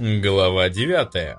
Глава 9.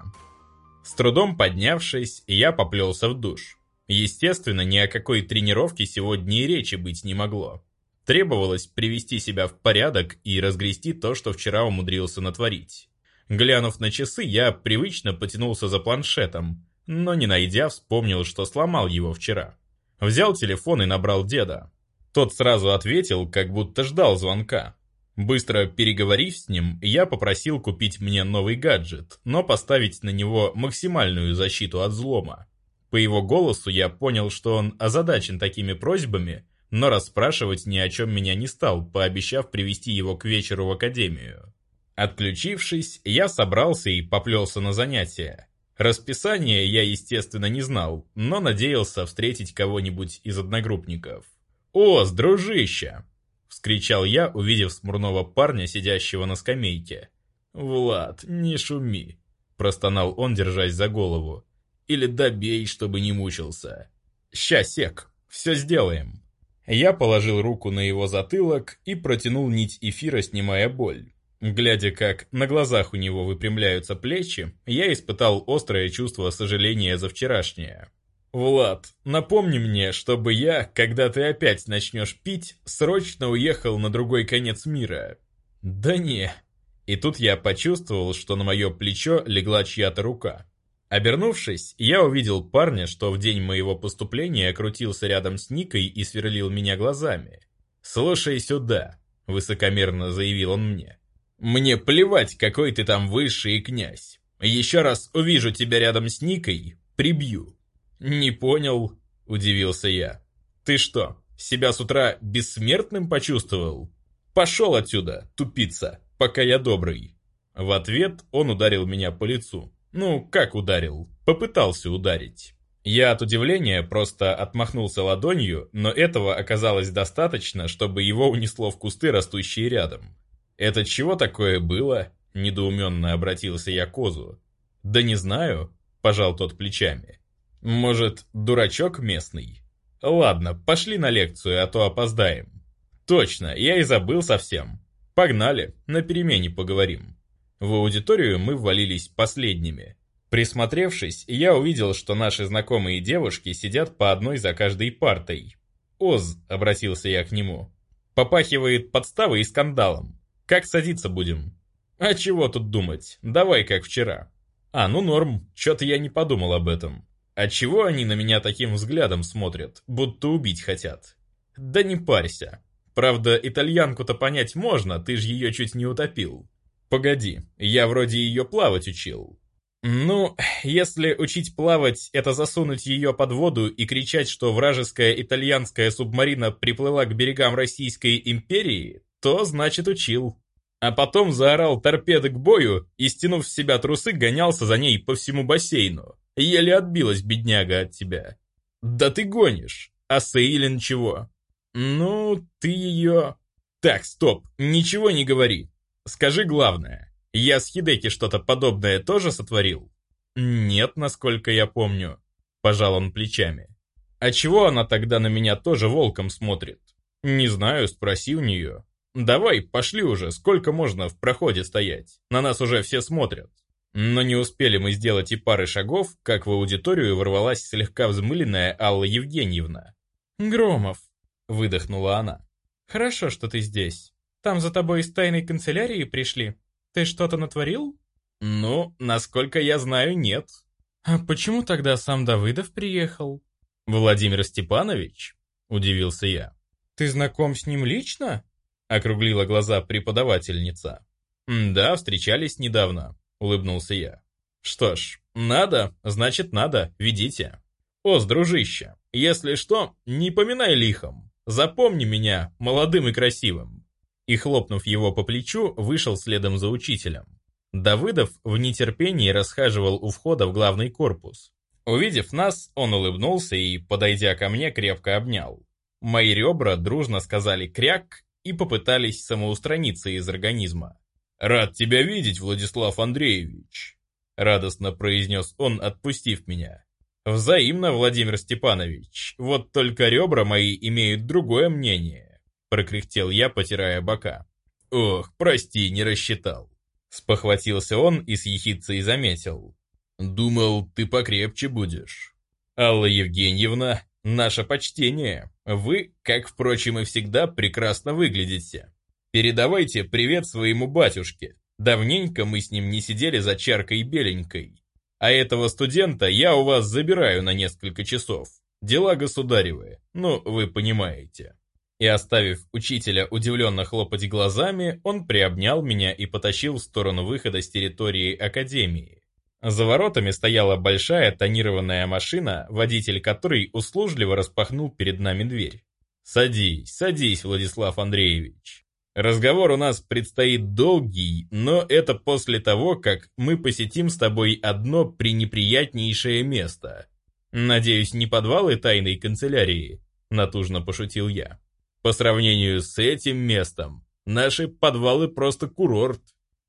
С трудом поднявшись, я поплелся в душ. Естественно, ни о какой тренировке сегодня и речи быть не могло. Требовалось привести себя в порядок и разгрести то, что вчера умудрился натворить. Глянув на часы, я привычно потянулся за планшетом, но не найдя, вспомнил, что сломал его вчера. Взял телефон и набрал деда. Тот сразу ответил, как будто ждал звонка. Быстро переговорив с ним, я попросил купить мне новый гаджет, но поставить на него максимальную защиту от взлома. По его голосу я понял, что он озадачен такими просьбами, но расспрашивать ни о чем меня не стал, пообещав привести его к вечеру в академию. Отключившись, я собрался и поплелся на занятия. Расписание я, естественно, не знал, но надеялся встретить кого-нибудь из одногруппников. «О, дружище!» — вскричал я, увидев смурного парня, сидящего на скамейке. «Влад, не шуми!» — простонал он, держась за голову. «Или добей, чтобы не мучился!» «Ща, сек, все сделаем!» Я положил руку на его затылок и протянул нить эфира, снимая боль. Глядя, как на глазах у него выпрямляются плечи, я испытал острое чувство сожаления за вчерашнее. «Влад, напомни мне, чтобы я, когда ты опять начнешь пить, срочно уехал на другой конец мира». «Да не». И тут я почувствовал, что на мое плечо легла чья-то рука. Обернувшись, я увидел парня, что в день моего поступления крутился рядом с Никой и сверлил меня глазами. «Слушай сюда», — высокомерно заявил он мне. «Мне плевать, какой ты там высший князь. Еще раз увижу тебя рядом с Никой, прибью». «Не понял», — удивился я. «Ты что, себя с утра бессмертным почувствовал? Пошел отсюда, тупица, пока я добрый». В ответ он ударил меня по лицу. Ну, как ударил? Попытался ударить. Я от удивления просто отмахнулся ладонью, но этого оказалось достаточно, чтобы его унесло в кусты, растущие рядом. «Это чего такое было?» – недоуменно обратился я к Козу. «Да не знаю», – пожал тот плечами. Может, дурачок местный? Ладно, пошли на лекцию, а то опоздаем. Точно, я и забыл совсем. Погнали, на перемене поговорим. В аудиторию мы ввалились последними. Присмотревшись, я увидел, что наши знакомые девушки сидят по одной за каждой партой. «Оз», — обратился я к нему, — «попахивает подставой и скандалом. Как садиться будем?» «А чего тут думать? Давай, как вчера». «А, ну норм, чё-то я не подумал об этом». А чего они на меня таким взглядом смотрят, будто убить хотят? Да не парься. Правда, итальянку-то понять можно, ты же ее чуть не утопил. Погоди, я вроде ее плавать учил. Ну, если учить плавать, это засунуть ее под воду и кричать, что вражеская итальянская субмарина приплыла к берегам Российской империи, то значит учил. А потом заорал торпеды к бою и, стянув с себя трусы, гонялся за ней по всему бассейну. Еле отбилась бедняга от тебя. Да ты гонишь. А Сейлин чего? Ну, ты ее... Так, стоп, ничего не говори. Скажи главное. Я с Хидеки что-то подобное тоже сотворил? Нет, насколько я помню. Пожал он плечами. А чего она тогда на меня тоже волком смотрит? Не знаю, спроси у нее. Давай, пошли уже, сколько можно в проходе стоять? На нас уже все смотрят. Но не успели мы сделать и пары шагов, как в аудиторию ворвалась слегка взмыленная Алла Евгеньевна. «Громов», — выдохнула она. «Хорошо, что ты здесь. Там за тобой из тайной канцелярии пришли. Ты что-то натворил?» «Ну, насколько я знаю, нет». «А почему тогда сам Давыдов приехал?» «Владимир Степанович?» — удивился я. «Ты знаком с ним лично?» — округлила глаза преподавательница. «Да, встречались недавно. — улыбнулся я. «Что ж, надо, значит надо, ведите. Оз, дружище, если что, не поминай лихом. Запомни меня молодым и красивым». И, хлопнув его по плечу, вышел следом за учителем. Давыдов в нетерпении расхаживал у входа в главный корпус. Увидев нас, он улыбнулся и, подойдя ко мне, крепко обнял. Мои ребра дружно сказали «кряк» и попытались самоустраниться из организма. «Рад тебя видеть, Владислав Андреевич», — радостно произнес он, отпустив меня. «Взаимно, Владимир Степанович. Вот только ребра мои имеют другое мнение», — прокряхтел я, потирая бока. «Ох, прости, не рассчитал». Спохватился он и с ехидцей заметил. «Думал, ты покрепче будешь». «Алла Евгеньевна, наше почтение. Вы, как, впрочем, и всегда, прекрасно выглядите. Передавайте привет своему батюшке. Давненько мы с ним не сидели за чаркой беленькой. А этого студента я у вас забираю на несколько часов. Дела государевые, ну, вы понимаете». И оставив учителя удивленно хлопать глазами, он приобнял меня и потащил в сторону выхода с территории Академии. За воротами стояла большая тонированная машина, водитель которой услужливо распахнул перед нами дверь. «Садись, садись, Владислав Андреевич. Разговор у нас предстоит долгий, но это после того, как мы посетим с тобой одно пренеприятнейшее место. Надеюсь, не подвалы тайной канцелярии?» — натужно пошутил я. По сравнению с этим местом, наши подвалы просто курорт,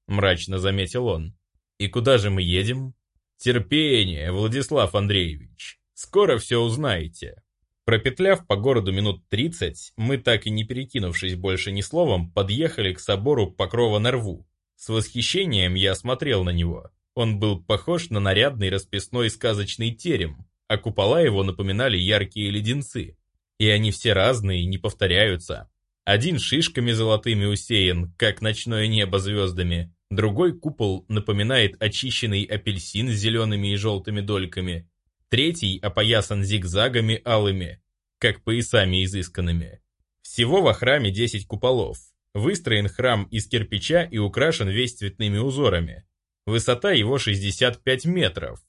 мрачно заметил он. И куда же мы едем? Терпение, Владислав Андреевич. Скоро все узнаете. Пропетляв по городу минут 30, мы, так и не перекинувшись больше ни словом, подъехали к собору Покрова на рву. С восхищением я смотрел на него. Он был похож на нарядный расписной сказочный терем, а купола его напоминали яркие леденцы. И они все разные не повторяются. Один шишками золотыми усеян, как ночное небо звездами, другой купол напоминает очищенный апельсин с зелеными и желтыми дольками, третий опоясан зигзагами алыми, как поясами изысканными. Всего во храме 10 куполов. Выстроен храм из кирпича и украшен весь цветными узорами. Высота его 65 метров,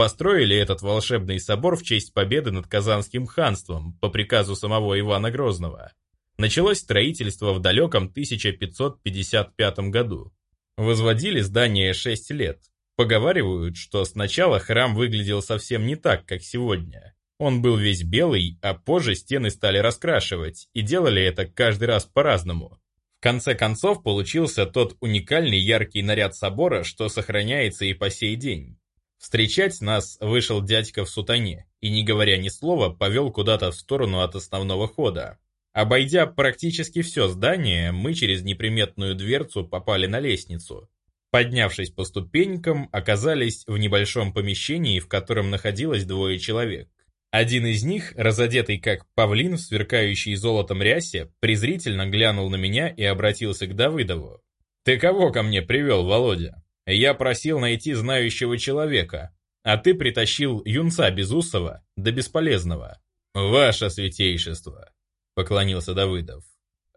Построили этот волшебный собор в честь победы над Казанским ханством по приказу самого Ивана Грозного. Началось строительство в далеком 1555 году. Возводили здание 6 лет. Поговаривают, что сначала храм выглядел совсем не так, как сегодня. Он был весь белый, а позже стены стали раскрашивать, и делали это каждый раз по-разному. В конце концов получился тот уникальный яркий наряд собора, что сохраняется и по сей день. Встречать нас вышел дядька в сутане и, не говоря ни слова, повел куда-то в сторону от основного хода. Обойдя практически все здание, мы через неприметную дверцу попали на лестницу. Поднявшись по ступенькам, оказались в небольшом помещении, в котором находилось двое человек. Один из них, разодетый как павлин в сверкающей золотом рясе, презрительно глянул на меня и обратился к Давыдову. «Ты кого ко мне привел, Володя?» Я просил найти знающего человека, а ты притащил юнца Безусова до бесполезного. Ваше святейшество, поклонился Давыдов.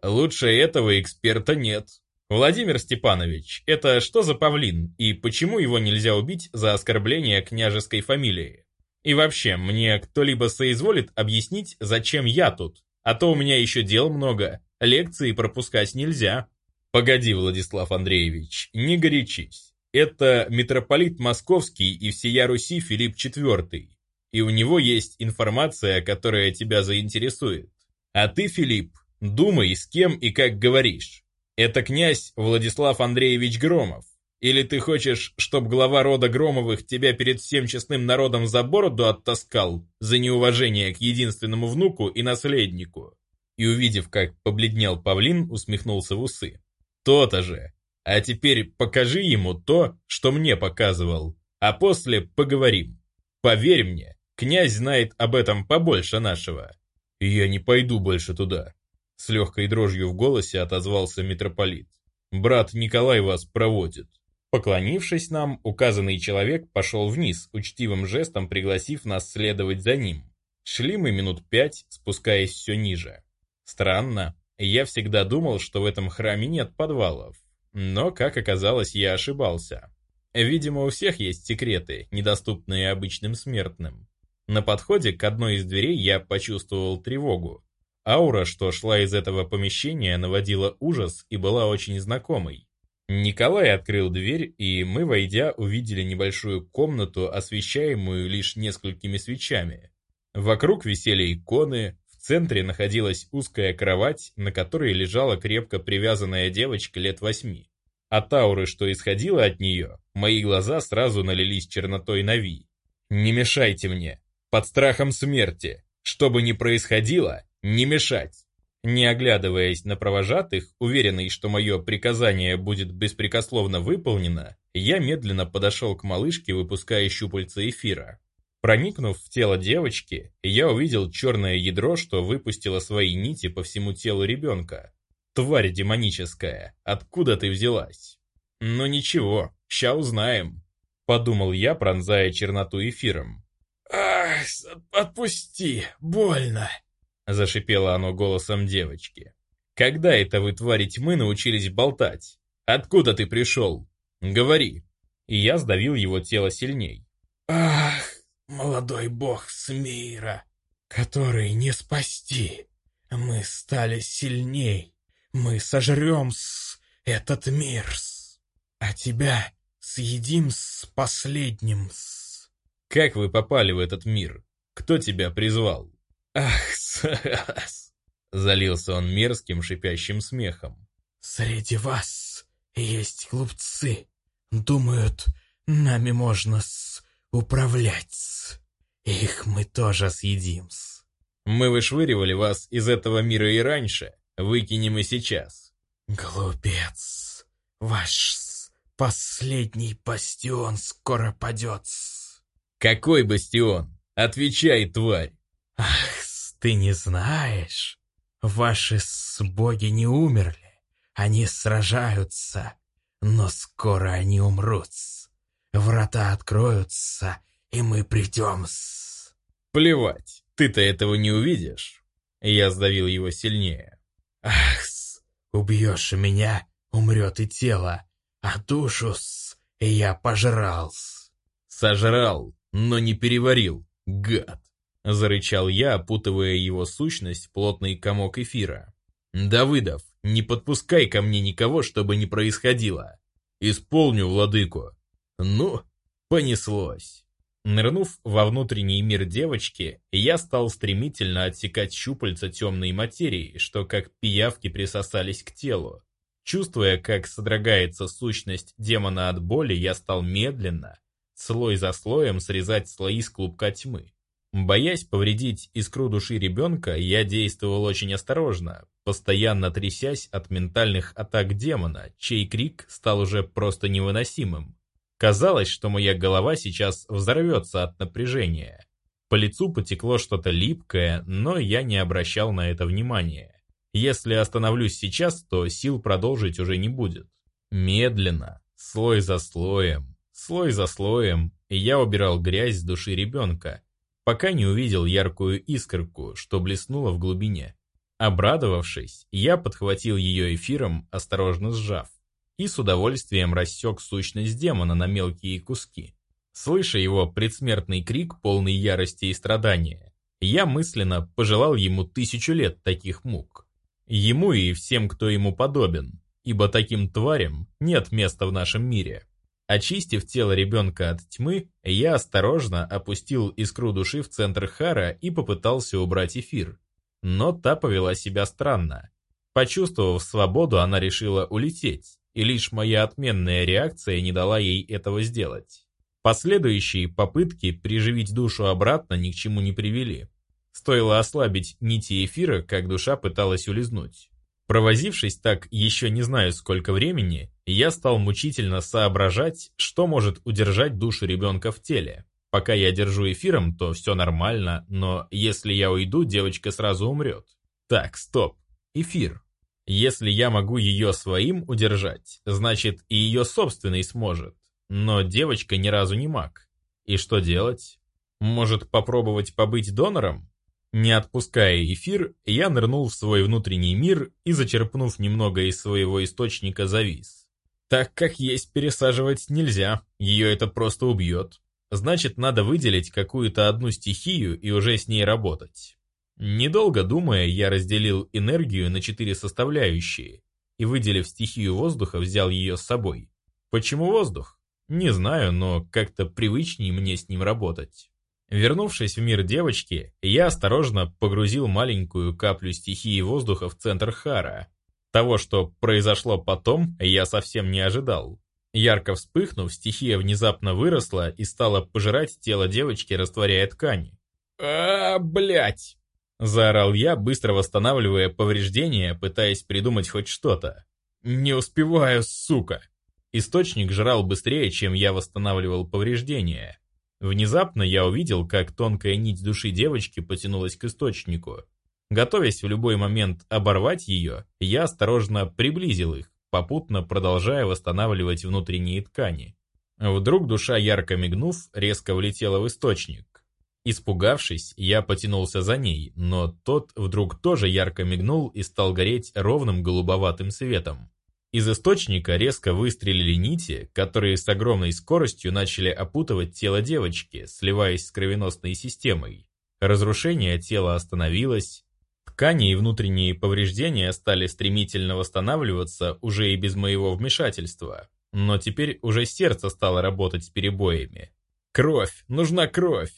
Лучше этого эксперта нет. Владимир Степанович, это что за павлин и почему его нельзя убить за оскорбление княжеской фамилии? И вообще, мне кто-либо соизволит объяснить, зачем я тут? А то у меня еще дел много, лекции пропускать нельзя. Погоди, Владислав Андреевич, не горячись. Это митрополит Московский и всея Руси Филипп IV, и у него есть информация, которая тебя заинтересует. А ты, Филипп, думай, с кем и как говоришь. Это князь Владислав Андреевич Громов. Или ты хочешь, чтобы глава рода Громовых тебя перед всем честным народом за бороду оттаскал за неуважение к единственному внуку и наследнику?» И увидев, как побледнел павлин, усмехнулся в усы. «То-то же! А теперь покажи ему то, что мне показывал, а после поговорим. Поверь мне, князь знает об этом побольше нашего. Я не пойду больше туда. С легкой дрожью в голосе отозвался митрополит. Брат Николай вас проводит. Поклонившись нам, указанный человек пошел вниз, учтивым жестом пригласив нас следовать за ним. Шли мы минут пять, спускаясь все ниже. Странно, я всегда думал, что в этом храме нет подвалов. Но, как оказалось, я ошибался. Видимо, у всех есть секреты, недоступные обычным смертным. На подходе к одной из дверей я почувствовал тревогу. Аура, что шла из этого помещения, наводила ужас и была очень знакомой. Николай открыл дверь, и мы, войдя, увидели небольшую комнату, освещаемую лишь несколькими свечами. Вокруг висели иконы, в центре находилась узкая кровать, на которой лежала крепко привязанная девочка лет восьми. От ауры, что исходило от нее, мои глаза сразу налились чернотой Нави. «Не мешайте мне! Под страхом смерти! Что бы ни происходило, не мешать!» Не оглядываясь на провожатых, уверенный, что мое приказание будет беспрекословно выполнено, я медленно подошел к малышке, выпуская щупальца эфира. Проникнув в тело девочки, я увидел черное ядро, что выпустило свои нити по всему телу ребенка. Тварь демоническая, откуда ты взялась? Ну ничего, ща узнаем, подумал я, пронзая черноту эфиром. Ах, отпусти, больно, Зашипело оно голосом девочки. «Когда это вы, твари тьмы, научились болтать? Откуда ты пришел? Говори!» И я сдавил его тело сильней. «Ах, молодой бог с который не спасти! Мы стали сильней, мы сожрем с этот мир с, а тебя съедим с последним с...» «Как вы попали в этот мир? Кто тебя призвал?» «Ах, сас!» Залился он мерзким шипящим смехом. «Среди вас есть глупцы. Думают, нами можно с управлять. Их мы тоже съедим -с. Мы вышвыривали вас из этого мира и раньше. Выкинем и сейчас. Глупец. Ваш последний бастион скоро падет. Какой бастион? Отвечай, тварь. Ах, ты не знаешь? Ваши боги не умерли. Они сражаются, но скоро они умрут. Врата откроются, и мы придем -с. Плевать, ты-то этого не увидишь. Я сдавил его сильнее. Ах, -с, убьешь меня, умрет и тело, а душу -с, я пожрал. -с. Сожрал, но не переварил, гад. Зарычал я, опутывая его сущность плотный комок эфира. «Давыдов, не подпускай ко мне никого, чтобы не происходило. Исполню, владыку». Ну, понеслось. Нырнув во внутренний мир девочки, я стал стремительно отсекать щупальца темной материи, что как пиявки присосались к телу. Чувствуя, как содрогается сущность демона от боли, я стал медленно, слой за слоем срезать слои с клубка тьмы. Боясь повредить искру души ребенка, я действовал очень осторожно, постоянно трясясь от ментальных атак демона, чей крик стал уже просто невыносимым. Казалось, что моя голова сейчас взорвется от напряжения. По лицу потекло что-то липкое, но я не обращал на это внимания. Если остановлюсь сейчас, то сил продолжить уже не будет. Медленно, слой за слоем, слой за слоем, я убирал грязь с души ребенка, пока не увидел яркую искорку, что блеснула в глубине. Обрадовавшись, я подхватил ее эфиром, осторожно сжав, и с удовольствием рассек сущность демона на мелкие куски. Слыша его предсмертный крик, полный ярости и страдания, я мысленно пожелал ему тысячу лет таких мук. Ему и всем, кто ему подобен, ибо таким тварям нет места в нашем мире. Очистив тело ребенка от тьмы, я осторожно опустил искру души в центр Хара и попытался убрать эфир. Но та повела себя странно. Почувствовав свободу, она решила улететь, и лишь моя отменная реакция не дала ей этого сделать. Последующие попытки приживить душу обратно ни к чему не привели. Стоило ослабить нити эфира, как душа пыталась улизнуть. Провозившись так еще не знаю сколько времени, я стал мучительно соображать, что может удержать душу ребенка в теле. Пока я держу эфиром, то все нормально, но если я уйду, девочка сразу умрет. Так, стоп. Эфир. Если я могу ее своим удержать, значит и ее собственный сможет. Но девочка ни разу не маг. И что делать? Может попробовать побыть донором? Не отпуская эфир, я нырнул в свой внутренний мир и, зачерпнув немного из своего источника, завис. Так как есть пересаживать нельзя, ее это просто убьет. Значит, надо выделить какую-то одну стихию и уже с ней работать. Недолго думая, я разделил энергию на четыре составляющие и, выделив стихию воздуха, взял ее с собой. Почему воздух? Не знаю, но как-то привычнее мне с ним работать. Вернувшись в мир девочки, я осторожно погрузил маленькую каплю стихии воздуха в центр Хара. Того, что произошло потом, я совсем не ожидал. Ярко вспыхнув, стихия внезапно выросла и стала пожирать тело девочки, растворяя ткани. а блять! Заорал я, быстро восстанавливая повреждения, пытаясь придумать хоть что-то. «Не успеваю, сука!» Источник жрал быстрее, чем я восстанавливал повреждения. Внезапно я увидел, как тонкая нить души девочки потянулась к источнику. Готовясь в любой момент оборвать ее, я осторожно приблизил их, попутно продолжая восстанавливать внутренние ткани. Вдруг душа, ярко мигнув, резко влетела в источник. Испугавшись, я потянулся за ней, но тот вдруг тоже ярко мигнул и стал гореть ровным голубоватым светом. Из источника резко выстрелили нити, которые с огромной скоростью начали опутывать тело девочки, сливаясь с кровеносной системой. Разрушение тела остановилось, ткани и внутренние повреждения стали стремительно восстанавливаться уже и без моего вмешательства, но теперь уже сердце стало работать с перебоями. «Кровь! Нужна кровь!»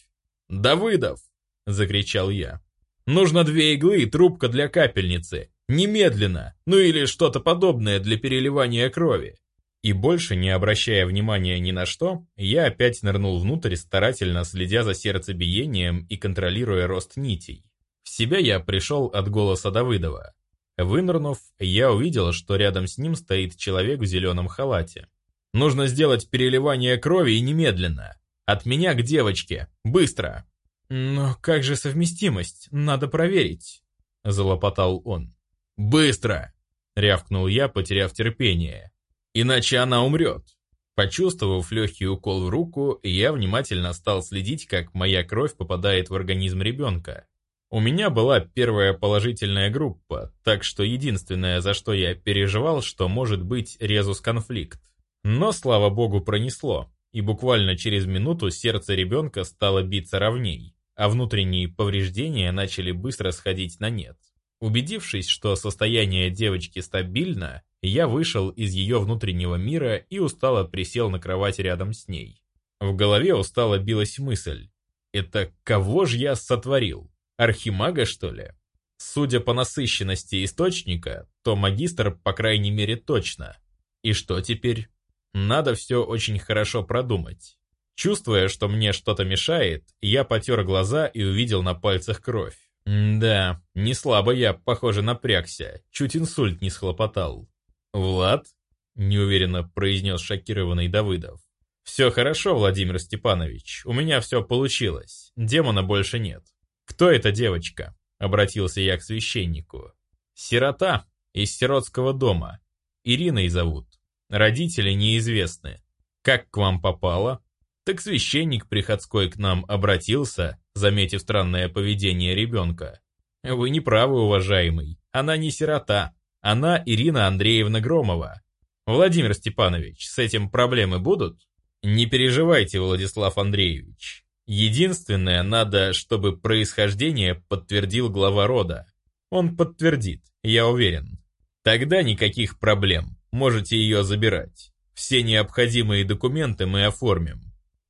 «Давыдов!» — закричал я. «Нужно две иглы и трубка для капельницы. Немедленно! Ну или что-то подобное для переливания крови!» И больше не обращая внимания ни на что, я опять нырнул внутрь, старательно следя за сердцебиением и контролируя рост нитей. В себя я пришел от голоса Давыдова. Вынырнув, я увидел, что рядом с ним стоит человек в зеленом халате. «Нужно сделать переливание крови и немедленно. От меня к девочке. Быстро!» «Но как же совместимость? Надо проверить», — залопотал он. «Быстро!» — рявкнул я, потеряв терпение. «Иначе она умрет!» Почувствовав легкий укол в руку, я внимательно стал следить, как моя кровь попадает в организм ребенка. У меня была первая положительная группа, так что единственное, за что я переживал, что может быть резус-конфликт. Но, слава богу, пронесло, и буквально через минуту сердце ребенка стало биться ровней, а внутренние повреждения начали быстро сходить на нет. Убедившись, что состояние девочки стабильно, я вышел из ее внутреннего мира и устало присел на кровать рядом с ней. В голове устало билась мысль. Это кого же я сотворил? Архимага, что ли? Судя по насыщенности источника, то магистр, по крайней мере, точно. И что теперь? Надо все очень хорошо продумать. Чувствуя, что мне что-то мешает, я потер глаза и увидел на пальцах кровь. Да, не слабо я, похоже, напрягся, чуть инсульт не схлопотал. «Влад?» — неуверенно произнес шокированный Давыдов. «Все хорошо, Владимир Степанович, у меня все получилось, демона больше нет». «Кто эта девочка?» — обратился я к священнику. «Сирота из сиротского дома. Ириной зовут. Родители неизвестны. Как к вам попала?» Так священник приходской к нам обратился, заметив странное поведение ребенка. «Вы не правы, уважаемый. Она не сирота. Она Ирина Андреевна Громова. Владимир Степанович, с этим проблемы будут?» «Не переживайте, Владислав Андреевич. Единственное, надо, чтобы происхождение подтвердил глава рода. Он подтвердит, я уверен. Тогда никаких проблем, можете ее забирать. Все необходимые документы мы оформим.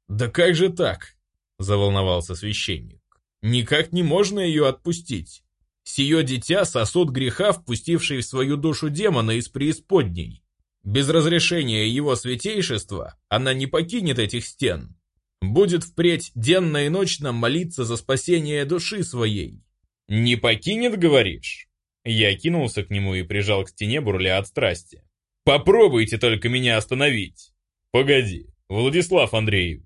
«Да как же так?» – заволновался священник. «Никак не можно ее отпустить. Сие дитя сосуд греха, впустивший в свою душу демона из преисподней. Без разрешения его святейшества она не покинет этих стен будет впредь денно и ночно молиться за спасение души своей. «Не покинет, говоришь?» Я кинулся к нему и прижал к стене, бурля от страсти. «Попробуйте только меня остановить!» «Погоди, Владислав Андреевич!»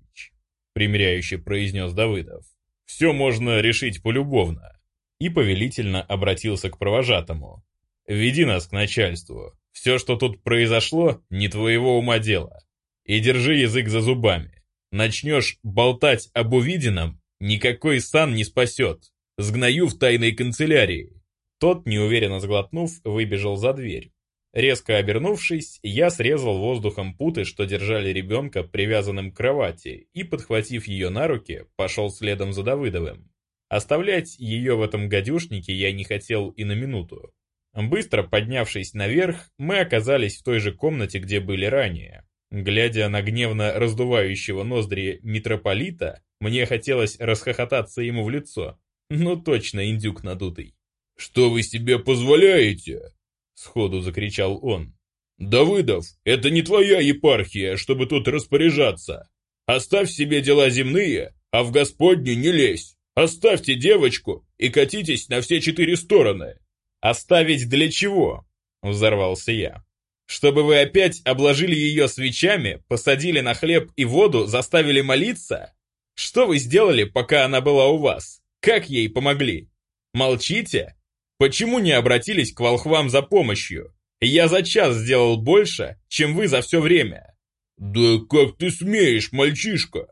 Примиряюще произнес Давыдов. «Все можно решить полюбовно!» И повелительно обратился к провожатому. «Веди нас к начальству. Все, что тут произошло, не твоего ума дело. И держи язык за зубами. Начнешь болтать об увиденном, никакой сан не спасет. Сгною в тайной канцелярии. Тот, неуверенно сглотнув, выбежал за дверь. Резко обернувшись, я срезал воздухом путы, что держали ребенка привязанным к кровати, и, подхватив ее на руки, пошел следом за Давыдовым. Оставлять ее в этом гадюшнике я не хотел и на минуту. Быстро поднявшись наверх, мы оказались в той же комнате, где были ранее. Глядя на гневно раздувающего ноздри митрополита, мне хотелось расхохотаться ему в лицо. Ну точно, индюк надутый. «Что вы себе позволяете?» Сходу закричал он. «Давыдов, это не твоя епархия, чтобы тут распоряжаться. Оставь себе дела земные, а в Господню не лезь. Оставьте девочку и катитесь на все четыре стороны. Оставить для чего? Взорвался я. Чтобы вы опять обложили ее свечами, посадили на хлеб и воду, заставили молиться? Что вы сделали, пока она была у вас? Как ей помогли? Молчите? Почему не обратились к волхвам за помощью? Я за час сделал больше, чем вы за все время. «Да как ты смеешь, мальчишка!»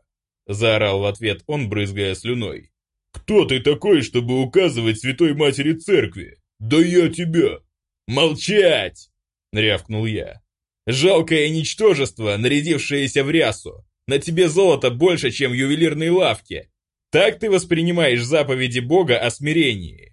Заорал в ответ он, брызгая слюной. «Кто ты такой, чтобы указывать Святой Матери Церкви? Да я тебя!» «Молчать!» — рявкнул я. «Жалкое ничтожество, нарядившееся в рясу. На тебе золото больше, чем в ювелирной лавке. Так ты воспринимаешь заповеди Бога о смирении.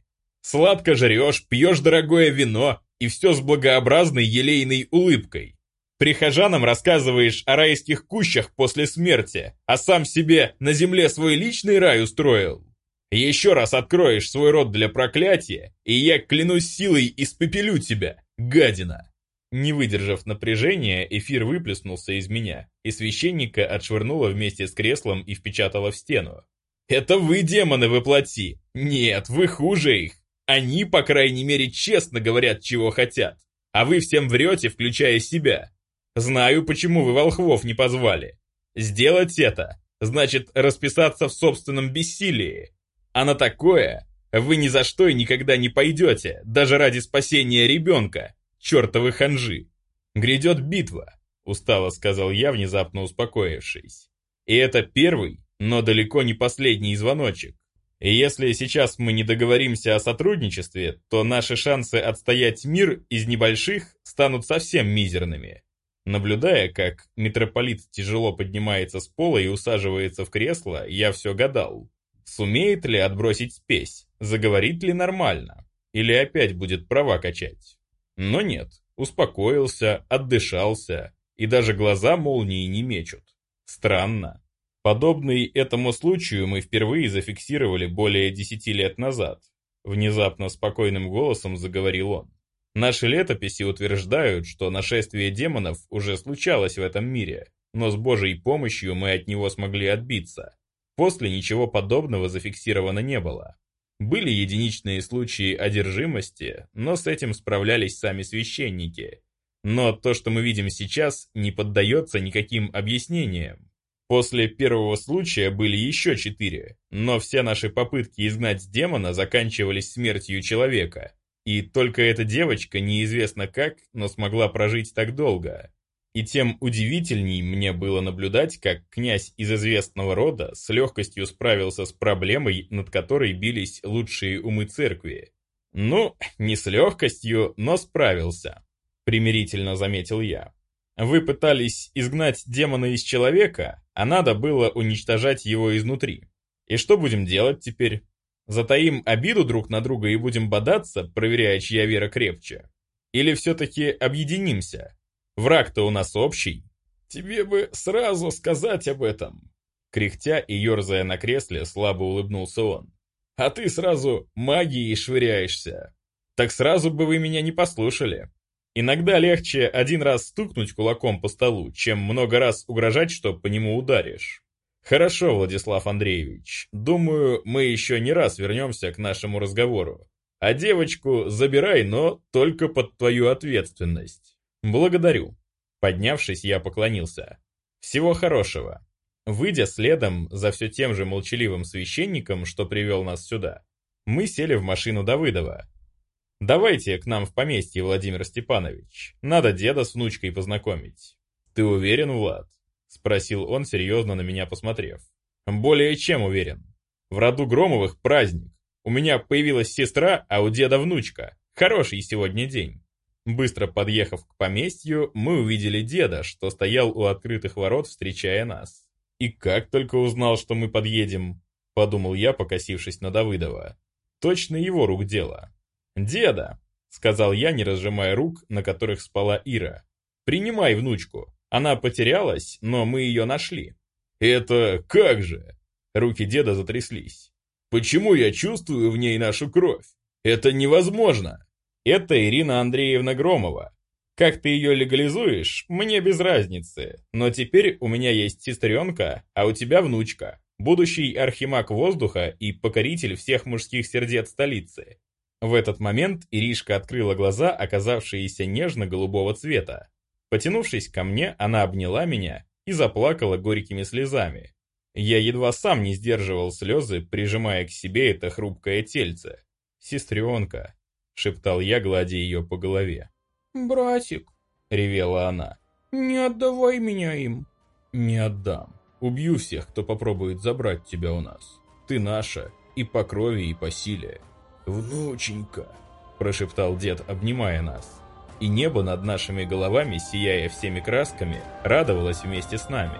Сладко жрешь, пьешь дорогое вино, и все с благообразной елейной улыбкой. Прихожанам рассказываешь о райских кущах после смерти, а сам себе на земле свой личный рай устроил. Еще раз откроешь свой рот для проклятия, и я клянусь силой испепелю тебя, гадина. Не выдержав напряжения, эфир выплеснулся из меня, и священника отшвырнуло вместе с креслом и впечатало в стену. «Это вы, демоны, воплоти! Нет, вы хуже их! Они, по крайней мере, честно говорят, чего хотят, а вы всем врете, включая себя. Знаю, почему вы волхвов не позвали. Сделать это значит расписаться в собственном бессилии. А на такое вы ни за что и никогда не пойдете, даже ради спасения ребенка, чертовы ханжи. Грядет битва, устало сказал я, внезапно успокоившись. И это первый, но далеко не последний звоночек. И если сейчас мы не договоримся о сотрудничестве, то наши шансы отстоять мир из небольших станут совсем мизерными. Наблюдая, как митрополит тяжело поднимается с пола и усаживается в кресло, я все гадал. Сумеет ли отбросить спесь? Заговорит ли нормально? Или опять будет права качать? Но нет, успокоился, отдышался, и даже глаза молнии не мечут. Странно. Подобный этому случаю мы впервые зафиксировали более десяти лет назад. Внезапно спокойным голосом заговорил он. Наши летописи утверждают, что нашествие демонов уже случалось в этом мире, но с Божьей помощью мы от него смогли отбиться. После ничего подобного зафиксировано не было. Были единичные случаи одержимости, но с этим справлялись сами священники. Но то, что мы видим сейчас, не поддается никаким объяснениям. После первого случая были еще четыре, но все наши попытки изгнать демона заканчивались смертью человека. И только эта девочка, неизвестно как, но смогла прожить так долго. И тем удивительней мне было наблюдать, как князь из известного рода с легкостью справился с проблемой, над которой бились лучшие умы церкви. Ну, не с легкостью, но справился, примирительно заметил я. Вы пытались изгнать демона из человека, а надо было уничтожать его изнутри. И что будем делать теперь? Затаим обиду друг на друга и будем бодаться, проверяя, чья вера крепче? Или все-таки объединимся? Враг-то у нас общий. Тебе бы сразу сказать об этом. Кряхтя и ерзая на кресле, слабо улыбнулся он. А ты сразу магией швыряешься. Так сразу бы вы меня не послушали. Иногда легче один раз стукнуть кулаком по столу, чем много раз угрожать, что по нему ударишь. Хорошо, Владислав Андреевич. Думаю, мы еще не раз вернемся к нашему разговору. А девочку забирай, но только под твою ответственность. «Благодарю». Поднявшись, я поклонился. «Всего хорошего». Выйдя следом за все тем же молчаливым священником, что привел нас сюда, мы сели в машину Давыдова. «Давайте к нам в поместье, Владимир Степанович. Надо деда с внучкой познакомить». «Ты уверен, Влад?» — спросил он, серьезно на меня посмотрев. «Более чем уверен. В роду Громовых праздник. У меня появилась сестра, а у деда внучка. Хороший сегодня день. Быстро подъехав к поместью, мы увидели деда, что стоял у открытых ворот, встречая нас. И как только узнал, что мы подъедем, подумал я, покосившись на Давыдова. Точно его рук дело. «Деда!» — сказал я, не разжимая рук, на которых спала Ира. «Принимай внучку. Она потерялась, но мы ее нашли». «Это как же?» Руки деда затряслись. «Почему я чувствую в ней нашу кровь? Это невозможно!» Это Ирина Андреевна Громова. Как ты ее легализуешь, мне без разницы, но теперь у меня есть сестренка, а у тебя внучка. будущий архимаг воздуха и покоритель всех мужских сердец столицы. В этот момент Иришка открыла глаза, оказавшиеся нежно-голубого цвета. Потянувшись ко мне, она обняла меня и заплакала горькими слезами. Я едва сам не сдерживал слезы, прижимая к себе это хрупкое тельце. «Сестренка», — шептал я, гладя ее по голове. «Братик», — ревела она, — «не отдавай меня им». «Не отдам. Убью всех, кто попробует забрать тебя у нас. Ты наша, и по крови, и по силе». «Внученька», — прошептал дед, обнимая нас. И небо над нашими головами, сияя всеми красками, радовалось вместе с нами.